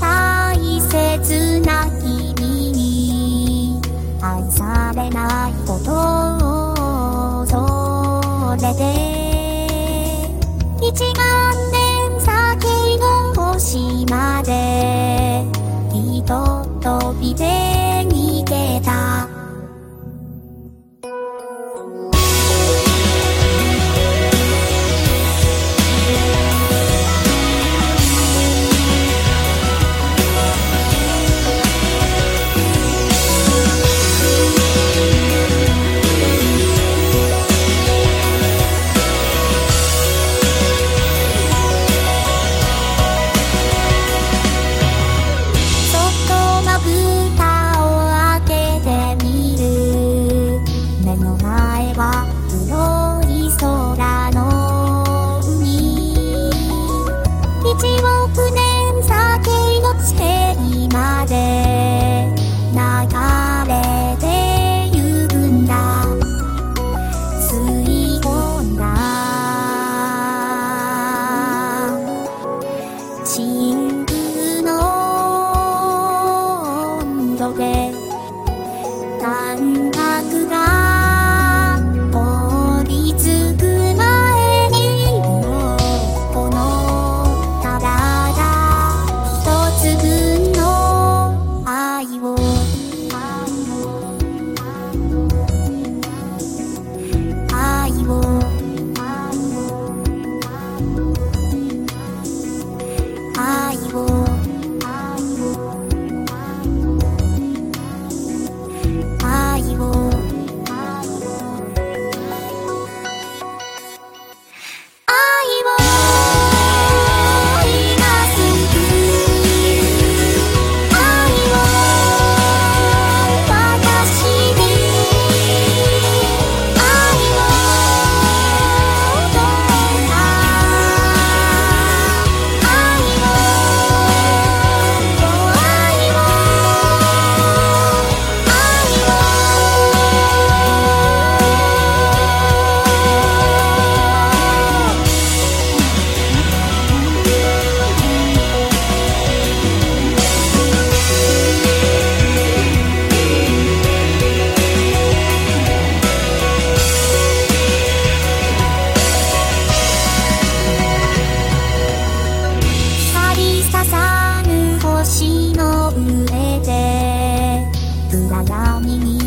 大切な君に愛されない感覚が小秘密